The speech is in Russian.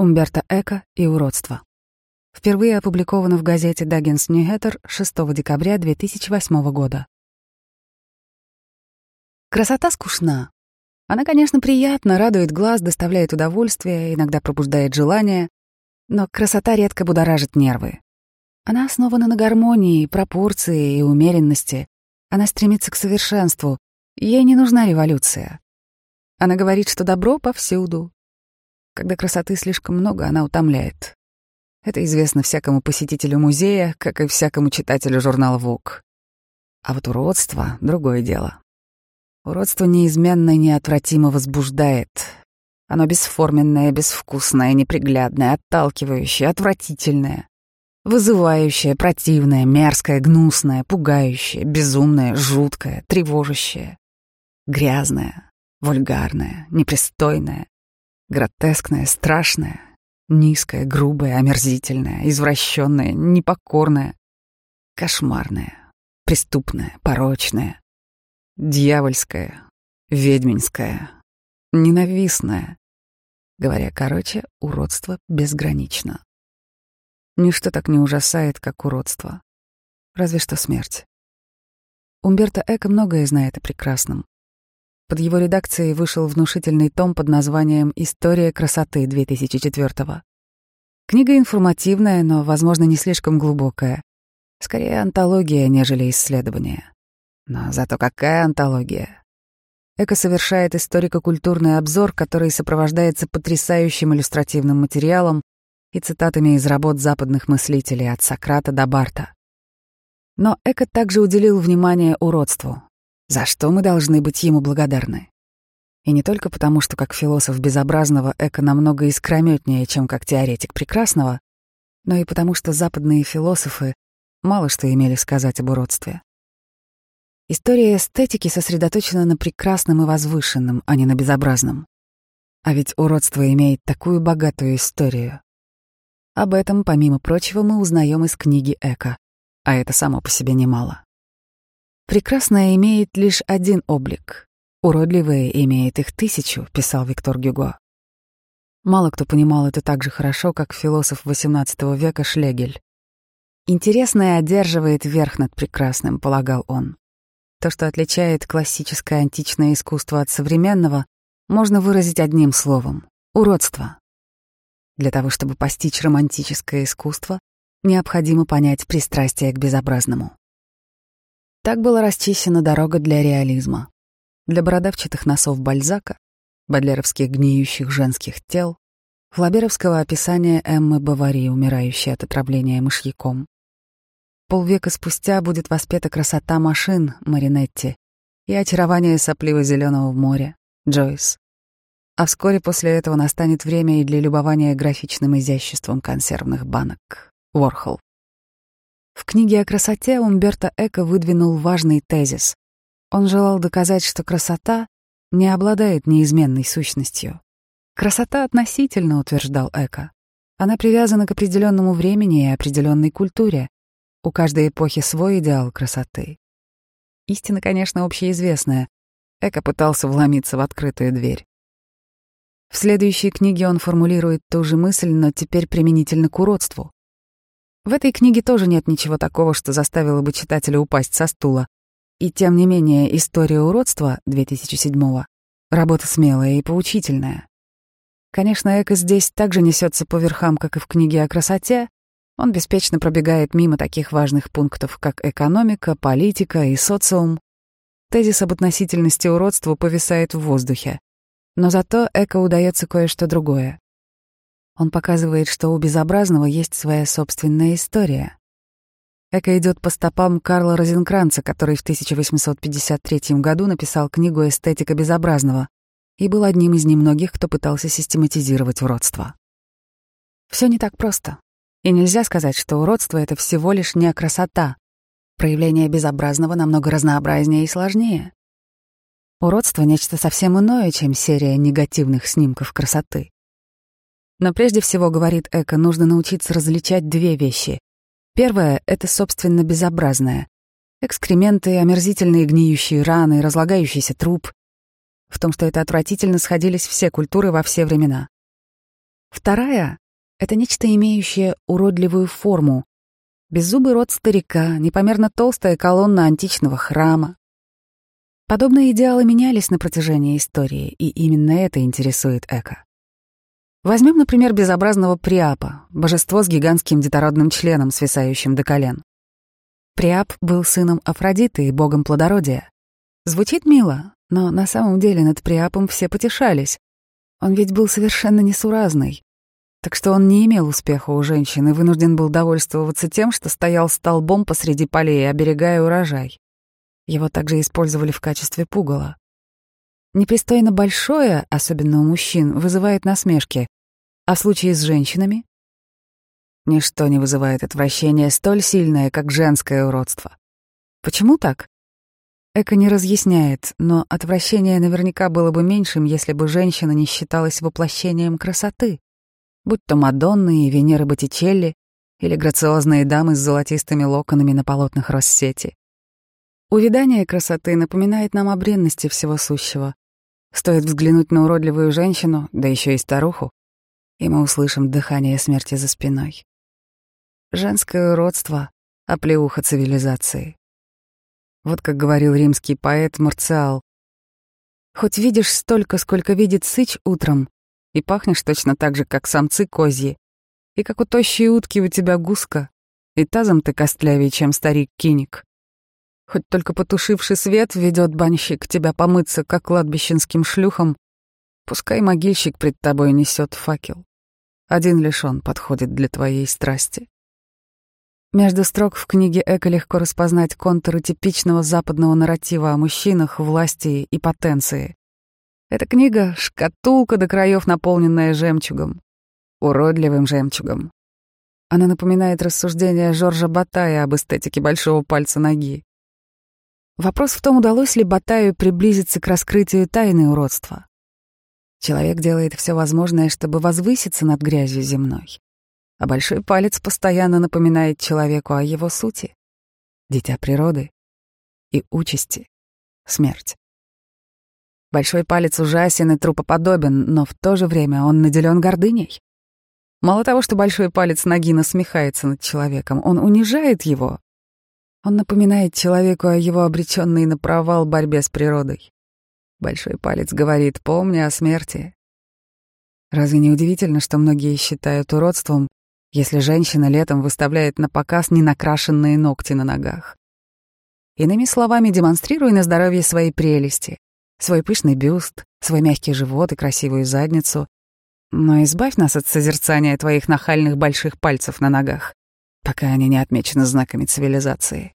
Умберто Эко и уродство. Впервые опубликовано в газете Даггинс Ньюхэттер 6 декабря 2008 года. Красота скучна. Она, конечно, приятна, радует глаз, доставляет удовольствие, иногда пробуждает желание, но красота редко будоражит нервы. Она основана на гармонии, пропорции и умеренности. Она стремится к совершенству. Ей не нужна революция. Она говорит, что добро повсюду, когда красоты слишком много, она утомляет. Это известно всякому посетителю музея, как и всякому читателю журнала «Вук». А вот уродство — другое дело. Уродство неизменно и неотвратимо возбуждает. Оно бесформенное, безвкусное, неприглядное, отталкивающее, отвратительное, вызывающее, противное, мерзкое, гнусное, пугающее, безумное, жуткое, тревожащее, грязное, вульгарное, непристойное, Гротескное, страшное, низкое, грубое, омерзительное, извращенное, непокорное, кошмарное, преступное, порочное, дьявольское, ведьминское, ненавистное. Говоря короче, уродство безгранично. Ничто так не ужасает, как уродство. Разве что смерть. Умберто Эко многое знает о прекрасном. Под его редакцией вышел внушительный том под названием «История красоты 2004 Книга информативная, но, возможно, не слишком глубокая. Скорее антология, нежели исследование. Но зато какая антология? Эко совершает историко-культурный обзор, который сопровождается потрясающим иллюстративным материалом и цитатами из работ западных мыслителей от Сократа до Барта. Но Эко также уделил внимание уродству, за что мы должны быть ему благодарны. И не только потому, что как философ безобразного Эко намного искрометнее, чем как теоретик прекрасного, но и потому, что западные философы мало что имели сказать об уродстве. История эстетики сосредоточена на прекрасном и возвышенном, а не на безобразном. А ведь уродство имеет такую богатую историю. Об этом, помимо прочего, мы узнаем из книги Эко, а это само по себе немало. Прекрасное имеет лишь один облик. Уродливое имеет их тысячу, писал Виктор Гюго. Мало кто понимал это так же хорошо, как философ XVIII века Шлегель. Интересное одерживает верх над прекрасным, полагал он. То, что отличает классическое античное искусство от современного, можно выразить одним словом — уродство. Для того, чтобы постичь романтическое искусство, необходимо понять пристрастие к безобразному. Так была расчищена дорога для реализма, для бородавчатых носов Бальзака, бодлеровских гниющих женских тел, флаберовского описания Эммы Бавари, умирающей от отравления мышьяком. Полвека спустя будет воспета красота машин Маринетти и очарование сопливо-зеленого в море Джойс. А вскоре после этого настанет время и для любования графичным изяществом консервных банок Ворхол. В книге о красоте Умберто Эко выдвинул важный тезис. Он желал доказать, что красота не обладает неизменной сущностью. Красота относительно, утверждал Эко. Она привязана к определенному времени и определенной культуре. У каждой эпохи свой идеал красоты. Истина, конечно, общеизвестная. Эко пытался вломиться в открытую дверь. В следующей книге он формулирует ту же мысль, но теперь применительно к уродству. В этой книге тоже нет ничего такого, что заставило бы читателя упасть со стула. И тем не менее, «История уродства» 2007 работа смелая и поучительная. Конечно, Эко здесь также несется по верхам, как и в книге о красоте. Он беспечно пробегает мимо таких важных пунктов, как экономика, политика и социум. Тезис об относительности уродства повисает в воздухе. Но зато Эко удается кое-что другое. Он показывает, что у безобразного есть своя собственная история. Эко идет по стопам Карла Розенкранца, который в 1853 году написал книгу «Эстетика безобразного» и был одним из немногих, кто пытался систематизировать уродство. Все не так просто. И нельзя сказать, что уродство — это всего лишь не красота. Проявление безобразного намного разнообразнее и сложнее. Уродство — нечто совсем иное, чем серия негативных снимков красоты. Но прежде всего, говорит Эко, нужно научиться различать две вещи. Первое — это, собственно, безобразное. Экскременты, омерзительные гниющие раны, разлагающийся труп. В том, что это отвратительно, сходились все культуры во все времена. Вторая — это нечто, имеющее уродливую форму. Беззубый рот старика, непомерно толстая колонна античного храма. Подобные идеалы менялись на протяжении истории, и именно это интересует Эко. Возьмем, например, безобразного Приапа, божество с гигантским детородным членом, свисающим до колен. Приап был сыном Афродиты и богом плодородия. Звучит мило, но на самом деле над Приапом все потешались. Он ведь был совершенно несуразный. Так что он не имел успеха у женщин и вынужден был довольствоваться тем, что стоял столбом посреди полей, оберегая урожай. Его также использовали в качестве пугала. Непристойно большое, особенно у мужчин, вызывает насмешки, а в случае с женщинами? Ничто не вызывает отвращения столь сильное, как женское уродство. Почему так? Эко не разъясняет, но отвращение наверняка было бы меньшим, если бы женщина не считалась воплощением красоты, будь то Мадонны и Венеры Боттичелли или грациозные дамы с золотистыми локонами на полотнах Россети. Увидание красоты напоминает нам о бренности всего сущего, Стоит взглянуть на уродливую женщину, да еще и старуху, и мы услышим дыхание смерти за спиной. Женское уродство — оплеуха цивилизации. Вот как говорил римский поэт Марциал. «Хоть видишь столько, сколько видит сыч утром, и пахнешь точно так же, как самцы козьи, и как у тощей утки у тебя гуска, и тазом ты костлявее, чем старик Киник. Хоть только потушивший свет ведет банщик тебя помыться, как кладбищенским шлюхом, пускай могильщик пред тобой несет факел. Один лишь он подходит для твоей страсти. Между строк в книге Эко легко распознать контуры типичного западного нарратива о мужчинах, власти и потенции. Эта книга — шкатулка до краев, наполненная жемчугом. Уродливым жемчугом. Она напоминает рассуждения Жоржа Батая об эстетике большого пальца ноги. Вопрос в том, удалось ли Батаю приблизиться к раскрытию тайны уродства. Человек делает все возможное, чтобы возвыситься над грязью земной. А большой палец постоянно напоминает человеку о его сути — дитя природы и участи — смерть. Большой палец ужасен и трупоподобен, но в то же время он наделен гордыней. Мало того, что большой палец ноги насмехается над человеком, он унижает его, он напоминает человеку о его обреченной на провал борьбе с природой. Большой палец говорит «помни о смерти». Разве не удивительно, что многие считают уродством, если женщина летом выставляет на показ ненакрашенные ногти на ногах? Иными словами, демонстрируй на здоровье свои прелести, свой пышный бюст, свой мягкий живот и красивую задницу, но избавь нас от созерцания твоих нахальных больших пальцев на ногах пока они не отмечены знаками цивилизации.